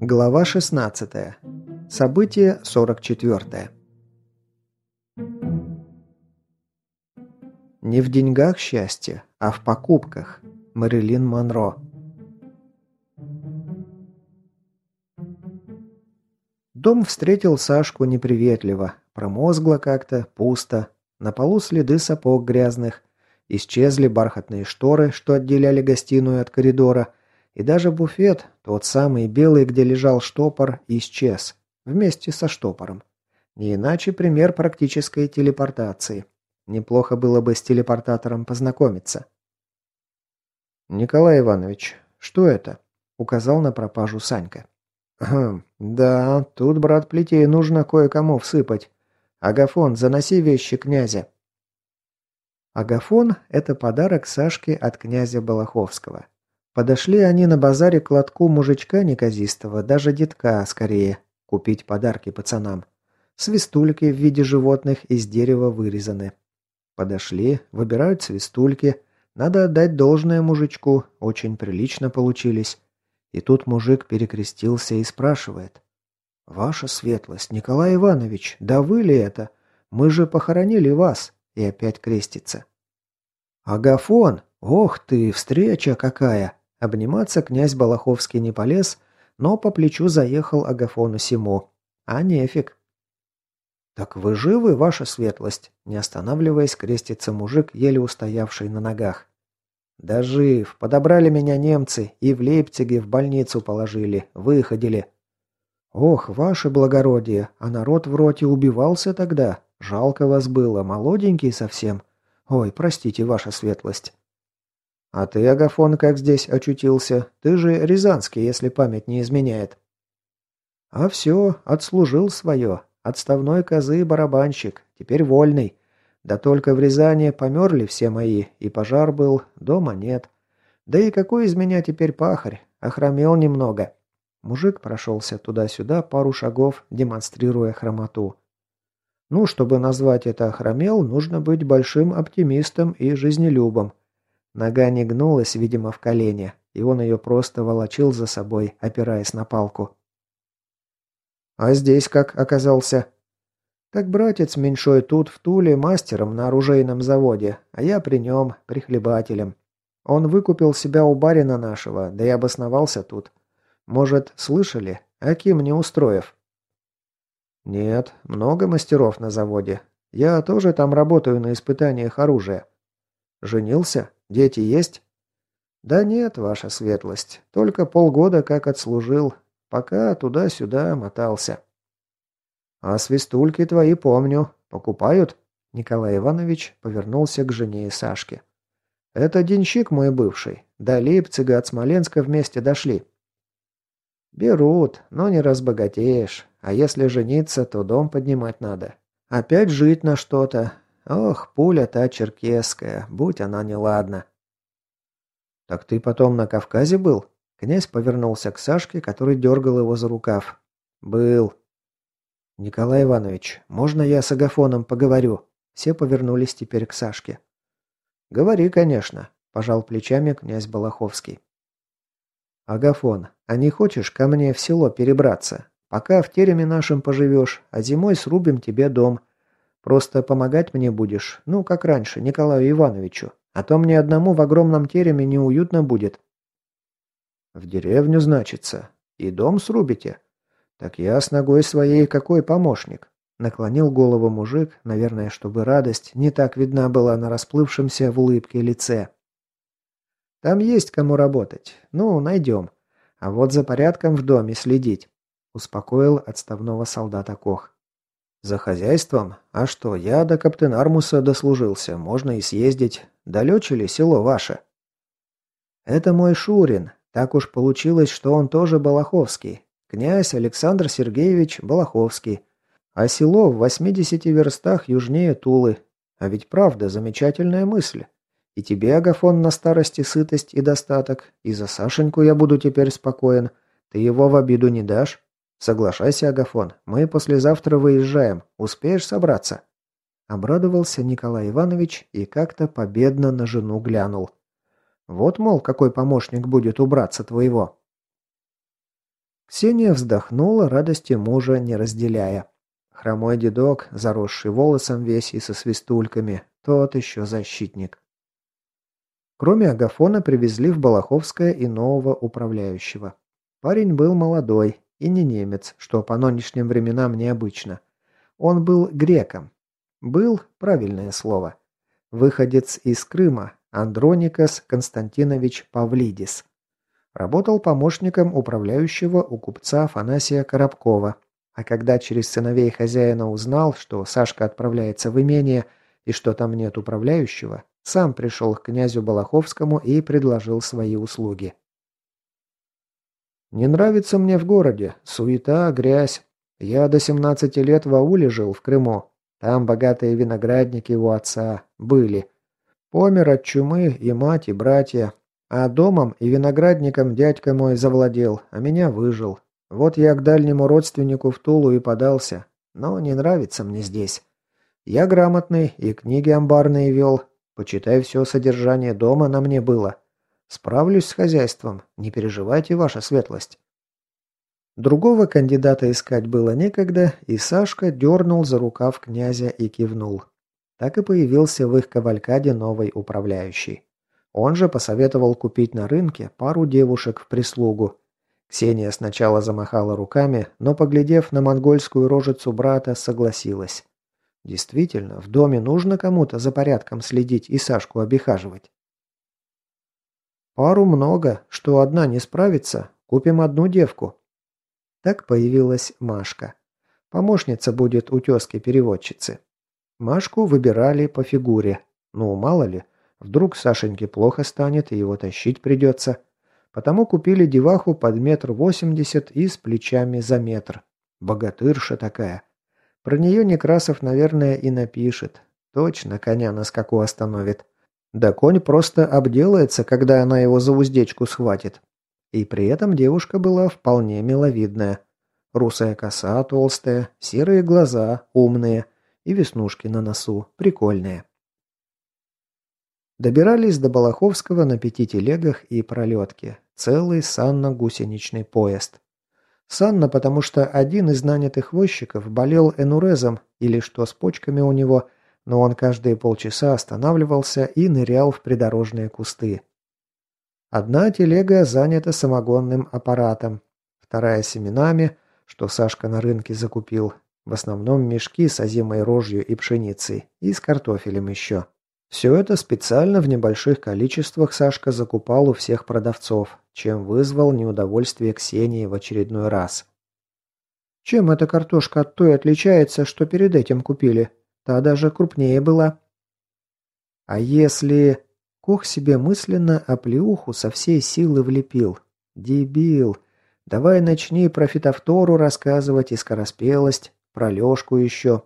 Глава 16. Событие 44. Не в деньгах счастье, а в покупках. Мэрилин Монро. Дом встретил Сашку неприветливо. Промозгло как-то, пусто. На полу следы сапог грязных. Исчезли бархатные шторы, что отделяли гостиную от коридора – и даже буфет, тот самый белый, где лежал штопор, исчез. Вместе со штопором. Не иначе пример практической телепортации. Неплохо было бы с телепортатором познакомиться. «Николай Иванович, что это?» – указал на пропажу Санька. «Хм, да, тут, брат Плетей, нужно кое-кому всыпать. Агафон, заноси вещи князя». Агафон – это подарок Сашке от князя Балаховского. Подошли они на базаре к лотку мужичка неказистого, даже детка скорее, купить подарки пацанам. Свистульки в виде животных из дерева вырезаны. Подошли, выбирают свистульки. Надо отдать должное мужичку, очень прилично получились. И тут мужик перекрестился и спрашивает. «Ваша светлость, Николай Иванович, да вы ли это? Мы же похоронили вас!» И опять крестится. «Агафон! Ох ты, встреча какая!» Обниматься князь Балаховский не полез, но по плечу заехал Агафону Симо. А нефиг. «Так вы живы, ваша светлость?» Не останавливаясь, крестится мужик, еле устоявший на ногах. «Да жив. Подобрали меня немцы и в Лейпциге в больницу положили. Выходили». «Ох, ваше благородие, а народ в роте убивался тогда. Жалко вас было, молоденький совсем. Ой, простите, ваша светлость». «А ты, Агафон, как здесь очутился? Ты же рязанский, если память не изменяет». «А все, отслужил свое. Отставной козы барабанщик. Теперь вольный. Да только в Рязани померли все мои, и пожар был, дома нет. Да и какой из меня теперь пахарь? Охромел немного». Мужик прошелся туда-сюда пару шагов, демонстрируя хромоту. Ну, чтобы назвать это охромел, нужно быть большим оптимистом и жизнелюбом. Нога не гнулась, видимо, в колене, и он ее просто волочил за собой, опираясь на палку. «А здесь как оказался?» «Так братец меньшой тут, в Туле, мастером на оружейном заводе, а я при нем, прихлебателем. Он выкупил себя у барина нашего, да и обосновался тут. Может, слышали? Аким Неустроев?» «Нет, много мастеров на заводе. Я тоже там работаю на испытаниях оружия». «Женился?» Дети есть?» «Да нет, ваша светлость. Только полгода как отслужил. Пока туда-сюда мотался». «А свистульки твои помню. Покупают?» Николай Иванович повернулся к жене и Сашке. «Это денщик мой бывший. До Лейпцига от Смоленска вместе дошли». «Берут, но не разбогатеешь. А если жениться, то дом поднимать надо. Опять жить на что-то. Ох, пуля та черкесская, будь она неладна. «Так ты потом на Кавказе был?» Князь повернулся к Сашке, который дергал его за рукав. «Был». «Николай Иванович, можно я с Агафоном поговорю?» Все повернулись теперь к Сашке. «Говори, конечно», – пожал плечами князь Балаховский. «Агафон, а не хочешь ко мне в село перебраться? Пока в тереме нашем поживешь, а зимой срубим тебе дом. Просто помогать мне будешь, ну, как раньше, Николаю Ивановичу. А то мне одному в огромном тереме неуютно будет». «В деревню, значится. И дом срубите?» «Так я с ногой своей какой помощник?» Наклонил голову мужик, наверное, чтобы радость не так видна была на расплывшемся в улыбке лице. «Там есть кому работать. Ну, найдем. А вот за порядком в доме следить», – успокоил отставного солдата Кох. «За хозяйством? А что, я до Каптенармуса дослужился, можно и съездить. Далече ли село ваше?» «Это мой Шурин. Так уж получилось, что он тоже Балаховский. Князь Александр Сергеевич Балаховский. А село в 80 верстах южнее Тулы. А ведь правда, замечательная мысль. И тебе, Агафон, на старости сытость и достаток. И за Сашеньку я буду теперь спокоен. Ты его в обиду не дашь?» Соглашайся, Агафон, мы послезавтра выезжаем. Успеешь собраться?» Обрадовался Николай Иванович и как-то победно на жену глянул. «Вот, мол, какой помощник будет убраться твоего». Ксения вздохнула, радости мужа не разделяя. Хромой дедок, заросший волосом весь и со свистульками, тот еще защитник. Кроме Агафона привезли в Балаховское и нового управляющего. Парень был молодой и не немец, что по нынешним временам необычно. Он был греком, был правильное слово. Выходец из Крыма, Андроникас Константинович Павлидис. Работал помощником управляющего у купца Афанасия Коробкова. А когда через сыновей хозяина узнал, что Сашка отправляется в имение и что там нет управляющего, сам пришел к князю Балаховскому и предложил свои услуги. «Не нравится мне в городе. Суета, грязь. Я до 17 лет в ауле жил, в Крыму. Там богатые виноградники у отца были. Помер от чумы и мать, и братья. А домом и виноградником дядька мой завладел, а меня выжил. Вот я к дальнему родственнику в Тулу и подался. Но не нравится мне здесь. Я грамотный и книги амбарные вел. Почитай, все содержание дома на мне было. Справлюсь с хозяйством, не переживайте, ваша светлость. Другого кандидата искать было некогда, и Сашка дернул за рукав князя и кивнул. Так и появился в их кавалькаде новый управляющий. Он же посоветовал купить на рынке пару девушек в прислугу. Ксения сначала замахала руками, но, поглядев на монгольскую рожицу брата, согласилась. Действительно, в доме нужно кому-то за порядком следить и Сашку обихаживать. «Пару много, что одна не справится, купим одну девку», так появилась Машка. Помощница будет у тезки-переводчицы. Машку выбирали по фигуре. Ну, мало ли, вдруг Сашеньке плохо станет и его тащить придется. Потому купили деваху под метр восемьдесят и с плечами за метр. Богатырша такая. Про нее Некрасов, наверное, и напишет. Точно коня на скаку остановит. Да конь просто обделается, когда она его за уздечку схватит. И при этом девушка была вполне миловидная. Русая коса толстая, серые глаза умные и веснушки на носу прикольные. Добирались до Балаховского на пяти телегах и пролетке. Целый санно-гусеничный поезд. Санна, потому что один из нанятых возчиков болел энурезом или что с почками у него, но он каждые полчаса останавливался и нырял в придорожные кусты. Одна телега занята самогонным аппаратом, вторая семенами, что Сашка на рынке закупил, в основном мешки с озимой рожью и пшеницей, и с картофелем еще. Все это специально в небольших количествах Сашка закупал у всех продавцов, чем вызвал неудовольствие Ксении в очередной раз. «Чем эта картошка от той отличается, что перед этим купили? Та даже крупнее была». «А если...» Кох себе мысленно оплеуху со всей силы влепил. «Дебил! Давай начни про фитофтору рассказывать и скороспелость, про Лёшку еще».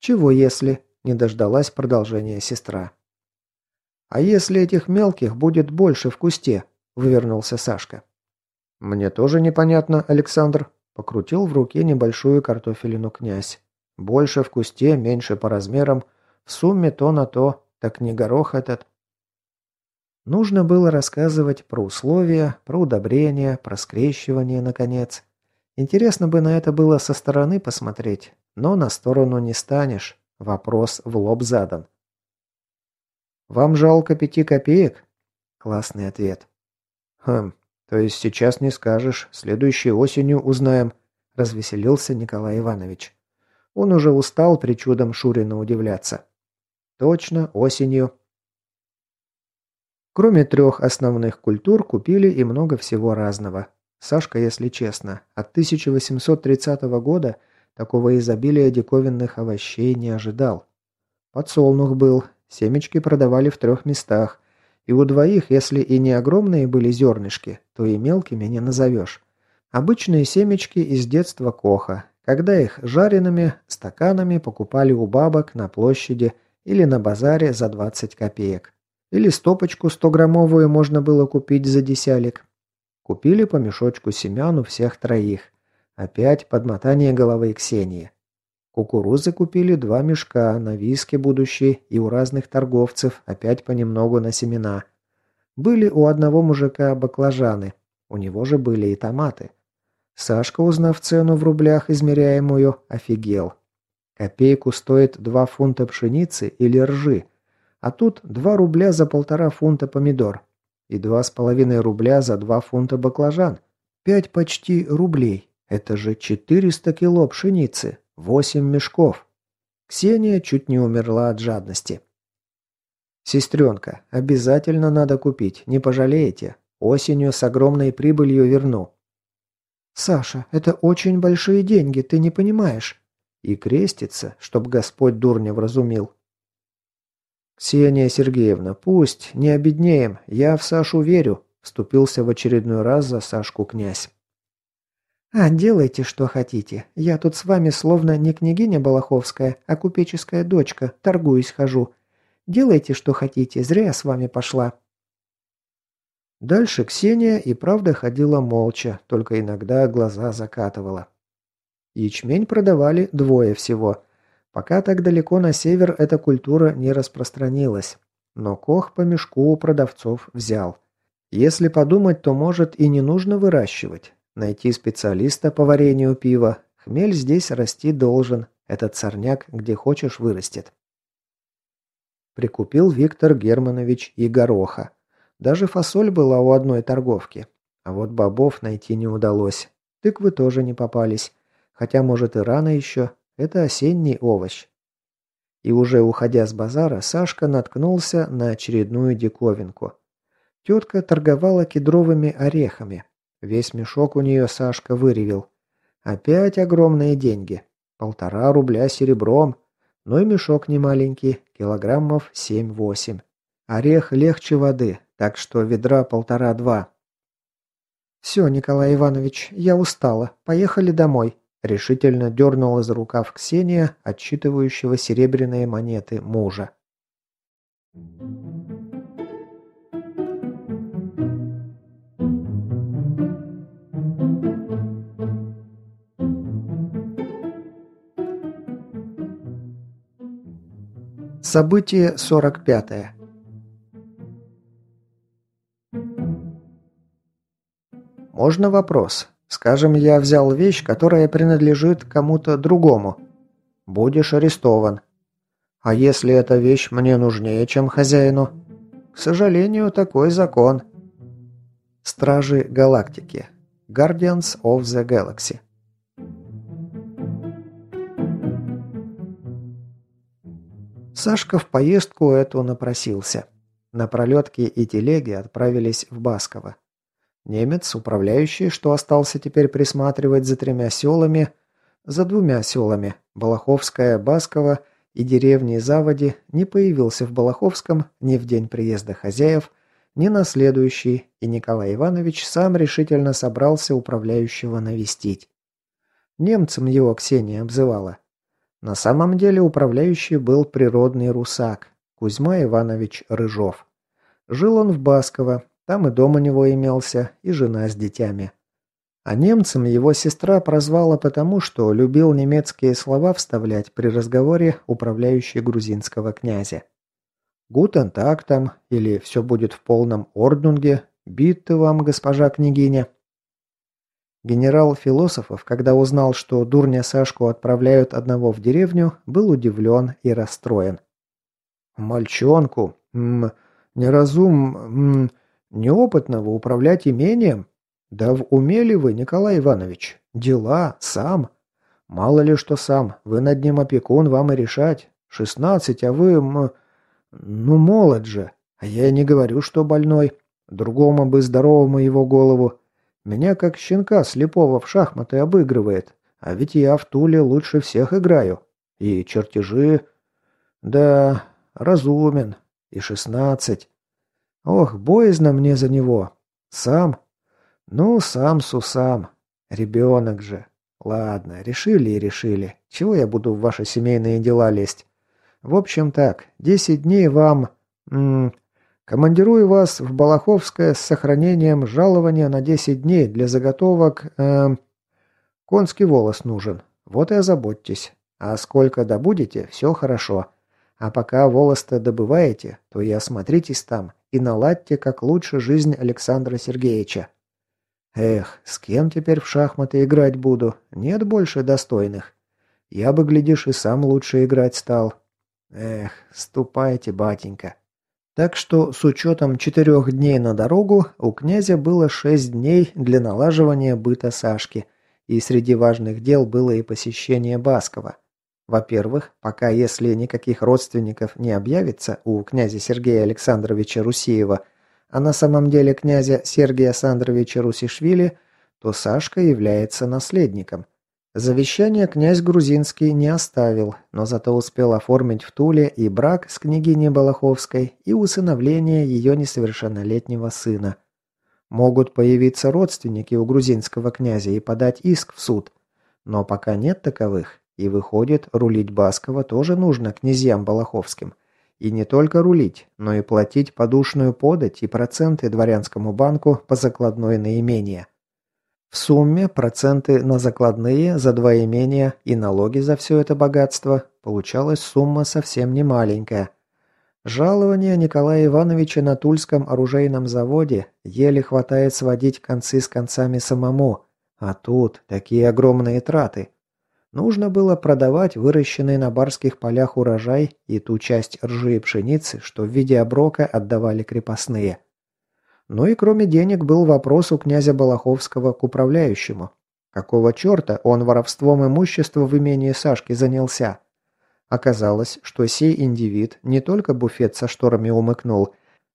«Чего если?» – не дождалась продолжения сестра. «А если этих мелких будет больше в кусте?» – вывернулся Сашка. «Мне тоже непонятно, Александр», – покрутил в руке небольшую картофелину князь. «Больше в кусте, меньше по размерам, в сумме то на то, так не горох этот. Нужно было рассказывать про условия, про удобрения, про скрещивание, наконец. Интересно бы на это было со стороны посмотреть, но на сторону не станешь. Вопрос в лоб задан. «Вам жалко пяти копеек?» Классный ответ. «Хм, то есть сейчас не скажешь, следующей осенью узнаем», развеселился Николай Иванович. Он уже устал причудом Шурина удивляться. Точно, осенью. Кроме трех основных культур, купили и много всего разного. Сашка, если честно, от 1830 года такого изобилия диковинных овощей не ожидал. Подсолнух был, семечки продавали в трех местах, и у двоих, если и не огромные были зернышки, то и мелкими не назовешь. Обычные семечки из детства Коха, когда их жареными стаканами покупали у бабок на площади или на базаре за 20 копеек. Или стопочку 100-граммовую можно было купить за десялик. Купили по мешочку семян у всех троих. Опять подмотание головы Ксении. Кукурузы купили два мешка на виски будущие и у разных торговцев опять понемногу на семена. Были у одного мужика баклажаны, у него же были и томаты. Сашка, узнав цену в рублях измеряемую, офигел. Копейку стоит два фунта пшеницы или ржи, а тут два рубля за полтора фунта помидор и два с половиной рубля за два фунта баклажан. Пять почти рублей. Это же 400 кило пшеницы, восемь мешков. Ксения чуть не умерла от жадности. «Сестренка, обязательно надо купить, не пожалеете. Осенью с огромной прибылью верну». «Саша, это очень большие деньги, ты не понимаешь». И крестится, чтоб Господь дурня вразумил. «Ксения Сергеевна, пусть, не обеднеем, я в Сашу верю», вступился в очередной раз за Сашку князь. «А, делайте, что хотите. Я тут с вами словно не княгиня Балаховская, а купеческая дочка, торгуюсь хожу. Делайте, что хотите, зря я с вами пошла». Дальше Ксения и правда ходила молча, только иногда глаза закатывала. Ячмень продавали двое всего – Пока так далеко на север эта культура не распространилась. Но Кох по мешку у продавцов взял. Если подумать, то может и не нужно выращивать. Найти специалиста по варенью пива. Хмель здесь расти должен. Этот сорняк где хочешь вырастет. Прикупил Виктор Германович и гороха. Даже фасоль была у одной торговки. А вот бобов найти не удалось. Тыквы тоже не попались. Хотя, может, и рано еще, это осенний овощ. И уже уходя с базара, Сашка наткнулся на очередную диковинку. Тетка торговала кедровыми орехами. Весь мешок у нее Сашка выревел. Опять огромные деньги. Полтора рубля серебром. Но и мешок не маленький, килограммов семь-восемь. Орех легче воды, так что ведра полтора-два. «Все, Николай Иванович, я устала. Поехали домой», Решительно дернула за рукав Ксения, отсчитывающего серебряные монеты мужа. Событие 45. -е. Можно вопрос? Скажем, я взял вещь, которая принадлежит кому-то другому. Будешь арестован. А если эта вещь мне нужнее, чем хозяину? К сожалению, такой закон. Стражи Галактики. Guardians of the Galaxy. Сашка в поездку эту напросился. На пролетке и телеге отправились в Басково. Немец, управляющий, что остался теперь присматривать за тремя селами, за двумя селами, Балаховская, Баскова и деревни Заводи, не появился в Балаховском ни в день приезда хозяев, ни на следующий, и Николай Иванович сам решительно собрался управляющего навестить. Немцем его Ксения обзывала. На самом деле управляющий был природный русак, Кузьма Иванович Рыжов. Жил он в Басково, там и дом у него имелся, и жена с детьми. А немцем его сестра прозвала потому, что любил немецкие слова вставлять при разговоре управляющий грузинского князя. «Гутен так там» или «Все будет в полном орднунге», «Битты вам, госпожа княгиня». Генерал Философов, когда узнал, что дурня Сашку отправляют одного в деревню, был удивлен и расстроен. «Мальчонку, м, неразум, м, Неопытного управлять имением? Да в уме ли вы, Николай Иванович? Дела, сам. Мало ли что сам, вы над ним опекун, вам и решать. Шестнадцать, а вы... М... Ну, молод же. А я не говорю, что больной. Другому бы здоровому его голову. Меня как щенка слепого в шахматы обыгрывает. А ведь я в Туле лучше всех играю. И чертежи... Да, разумен. И шестнадцать. Ох, боязно мне за него. Сам? Ну, сам сусам. Ребенок же. Ладно, решили и решили. Чего я буду в ваши семейные дела лезть? В общем так, десять дней вам... М -м, командирую вас в Балаховское с сохранением жалования на десять дней для заготовок... Э, Конский волос нужен. Вот и озаботьтесь. А сколько добудете, все хорошо. А пока волос-то добываете, то и осмотритесь там и наладьте как лучше жизнь Александра Сергеевича. Эх, с кем теперь в шахматы играть буду? Нет больше достойных. Я бы, глядишь, и сам лучше играть стал. Эх, ступайте, батенька. Так что с учетом четырех дней на дорогу у князя было шесть дней для налаживания быта Сашки, и среди важных дел было и посещение Баскова. Во-первых, пока если никаких родственников не объявится у князя Сергея Александровича Русиева, а на самом деле князя Сергия Александровича Русишвили, то Сашка является наследником. Завещание князь Грузинский не оставил, но зато успел оформить в Туле и брак с княгиней Балаховской, и усыновление ее несовершеннолетнего сына. Могут появиться родственники у грузинского князя и подать иск в суд, но пока нет таковых, и выходит, рулить Баскова тоже нужно князьям Балаховским. И не только рулить, но и платить подушную подать и проценты дворянскому банку по закладной на имение. В сумме проценты на закладные за два имения и налоги за все это богатство получалась сумма совсем не маленькая. Жалование Николая Ивановича на Тульском оружейном заводе еле хватает сводить концы с концами самому, а тут такие огромные траты. Нужно было продавать выращенный на барских полях урожай и ту часть ржи и пшеницы, что в виде оброка отдавали крепостные. Ну и кроме денег был вопрос у князя Балаховского к управляющему. Какого черта он воровством имущества в имении Сашки занялся? Оказалось, что сей индивид не только буфет со шторами умыкнул,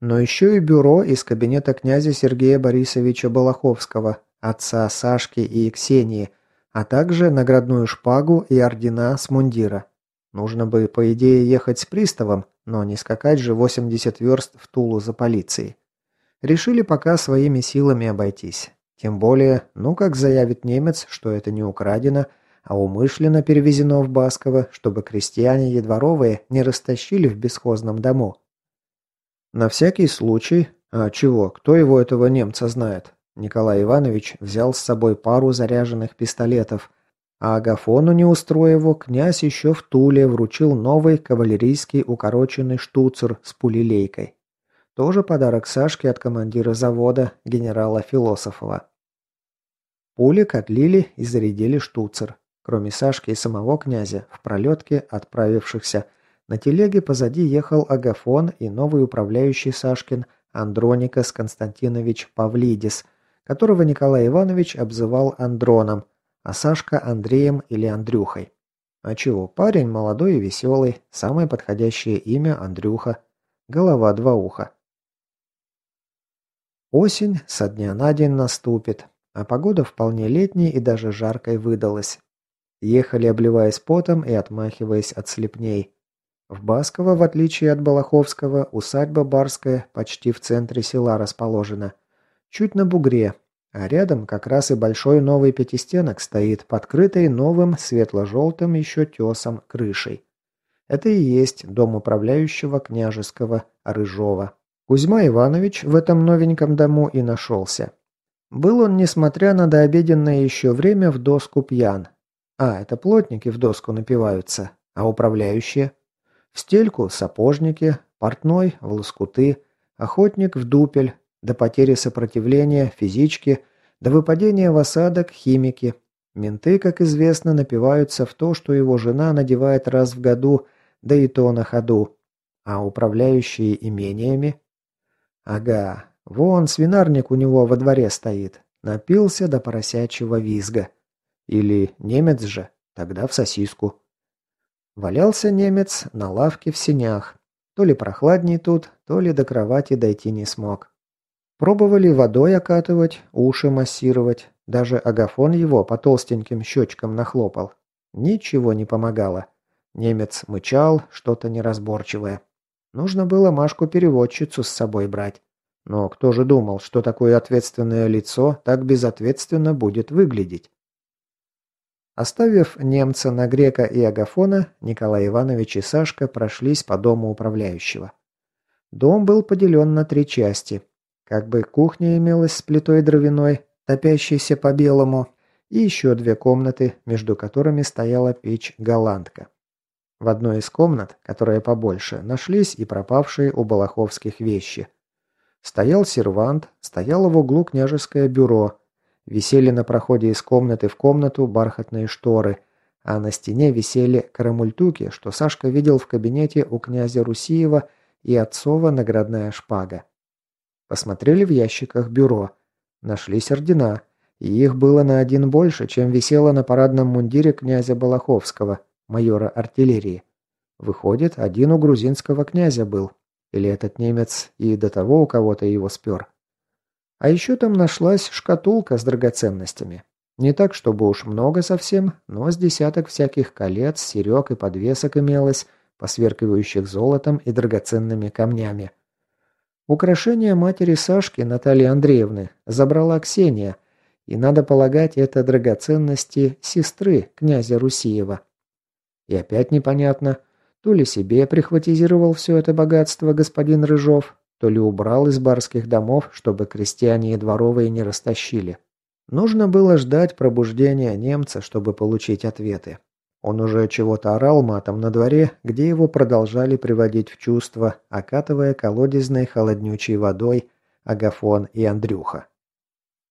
но еще и бюро из кабинета князя Сергея Борисовича Балаховского, отца Сашки и Ксении – а также наградную шпагу и ордена с мундира. Нужно бы, по идее, ехать с приставом, но не скакать же 80 верст в Тулу за полицией. Решили пока своими силами обойтись. Тем более, ну как заявит немец, что это не украдено, а умышленно перевезено в Басково, чтобы крестьяне и дворовые не растащили в бесхозном дому. На всякий случай, а чего, кто его этого немца знает, Николай Иванович взял с собой пару заряженных пистолетов, а Агафону Неустроеву князь еще в Туле вручил новый кавалерийский укороченный штуцер с пулелейкой. Тоже подарок Сашке от командира завода, генерала Философова. Пули котлили и зарядили штуцер. Кроме Сашки и самого князя, в пролетке, отправившихся, на телеге позади ехал Агафон и новый управляющий Сашкин Андроникас Константинович Павлидис – которого Николай Иванович обзывал Андроном, а Сашка Андреем или Андрюхой. А чего, парень молодой и веселый, самое подходящее имя Андрюха, голова два уха. Осень со дня на день наступит, а погода вполне летней и даже жаркой выдалась. Ехали, обливаясь потом и отмахиваясь от слепней. В Басково, в отличие от Балаховского, усадьба Барская почти в центре села расположена. Чуть на бугре, а рядом как раз и большой новый пятистенок стоит, подкрытый новым светло-желтым еще тесом крышей. Это и есть дом управляющего княжеского Рыжова. Кузьма Иванович в этом новеньком дому и нашелся. Был он, несмотря на дообеденное еще время, в доску пьян. А, это плотники в доску напиваются, а управляющие? В стельку сапожники, портной в лоскуты, охотник в дупель, до потери сопротивления физички, до выпадения в осадок химики. Менты, как известно, напиваются в то, что его жена надевает раз в году, да и то на ходу. А управляющие имениями? Ага, вон свинарник у него во дворе стоит. Напился до поросячьего визга. Или немец же, тогда в сосиску. Валялся немец на лавке в сенях. То ли прохладней тут, то ли до кровати дойти не смог. Пробовали водой окатывать, уши массировать. Даже агафон его по толстеньким щечкам нахлопал. Ничего не помогало. Немец мычал, что-то неразборчивое. Нужно было Машку-переводчицу с собой брать. Но кто же думал, что такое ответственное лицо так безответственно будет выглядеть? Оставив немца на грека и агафона, Николай Иванович и Сашка прошлись по дому управляющего. Дом был поделен на три части – как бы кухня имелась с плитой дровяной, топящейся по-белому, и еще две комнаты, между которыми стояла печь-голландка. В одной из комнат, которая побольше, нашлись и пропавшие у Балаховских вещи. Стоял сервант, стояло в углу княжеское бюро, висели на проходе из комнаты в комнату бархатные шторы, а на стене висели карамультуки, что Сашка видел в кабинете у князя Русиева и отцова наградная шпага. Посмотрели в ящиках бюро. Нашлись ордена, и их было на один больше, чем висело на парадном мундире князя Балаховского, майора артиллерии. Выходит, один у грузинского князя был. Или этот немец и до того у кого-то его спер. А еще там нашлась шкатулка с драгоценностями. Не так, чтобы уж много совсем, но с десяток всяких колец, серег и подвесок имелось, посверкивающих золотом и драгоценными камнями. Украшение матери Сашки, Натальи Андреевны, забрала Ксения, и, надо полагать, это драгоценности сестры князя Русиева. И опять непонятно, то ли себе прихватизировал все это богатство господин Рыжов, то ли убрал из барских домов, чтобы крестьяне и дворовые не растащили. Нужно было ждать пробуждения немца, чтобы получить ответы. Он уже чего-то орал матом на дворе, где его продолжали приводить в чувство, окатывая колодезной холоднючей водой Агафон и Андрюха.